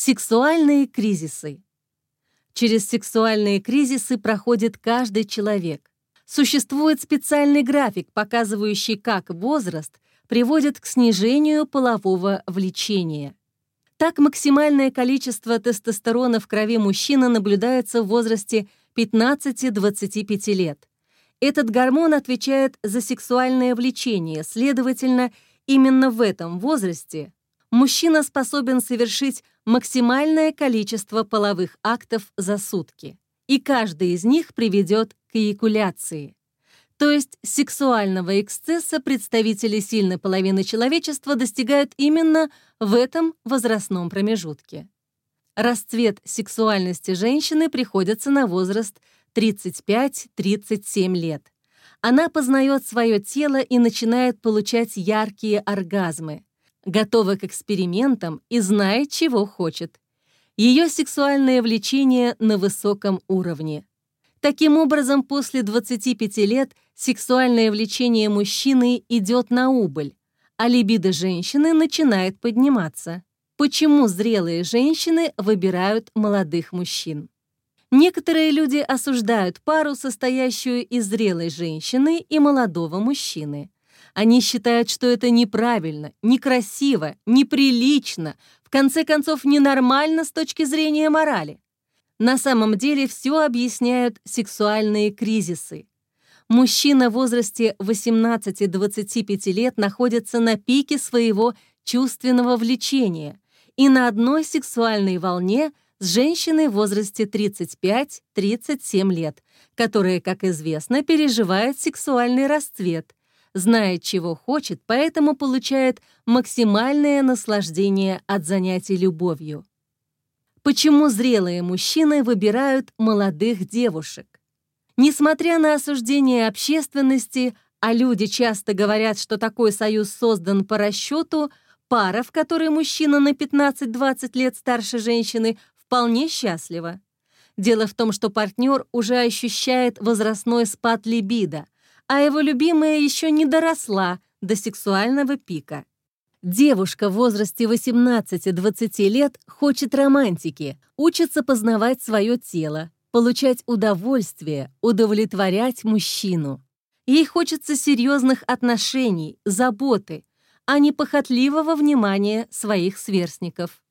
Сексуальные кризисы. Через сексуальные кризисы проходит каждый человек. Существует специальный график, показывающий, как возраст приводит к снижению полового влечения. Так максимальное количество тестостерона в крови мужчины наблюдается в возрасте 15-25 лет. Этот гормон отвечает за сексуальное влечение, следовательно, именно в этом возрасте мужчина способен совершить максимальное количество половых актов за сутки, и каждый из них приведет к эякуляции. То есть сексуального эксцесса представители сильной половины человечества достигают именно в этом возрастном промежутке. Расцвет сексуальности женщины приходится на возраст 35-37 лет. Она познает свое тело и начинает получать яркие оргазмы готова к экспериментам и знает, чего хочет. Ее сексуальное влечение на высоком уровне. Таким образом, после 25 лет сексуальное влечение мужчины идет на убыль, а либидо женщины начинает подниматься. Почему зрелые женщины выбирают молодых мужчин? Некоторые люди осуждают пару, состоящую из зрелой женщины и молодого мужчины. Они считают, что это неправильно, некрасиво, неприлично, в конце концов, ненормально с точки зрения морали. На самом деле все объясняют сексуальные кризисы. Мужчина в возрасте 18-25 лет находится на пике своего чувственного влечения и на одной сексуальной волне с женщиной в возрасте 35-37 лет, которая, как известно, переживает сексуальный расцвет, знает, чего хочет, поэтому получает максимальное наслаждение от занятий любовью. Почему зрелые мужчины выбирают молодых девушек? Несмотря на осуждение общественности, а люди часто говорят, что такой союз создан по расчету, пара, в которой мужчина на 15-20 лет старше женщины, вполне счастлива. Дело в том, что партнер уже ощущает возрастной спад либидо – а его любимая еще не доросла до сексуального пика. Девушка в возрасте 18-20 лет хочет романтики, учится познавать свое тело, получать удовольствие, удовлетворять мужчину. Ей хочется серьезных отношений, заботы, а не похотливого внимания своих сверстников.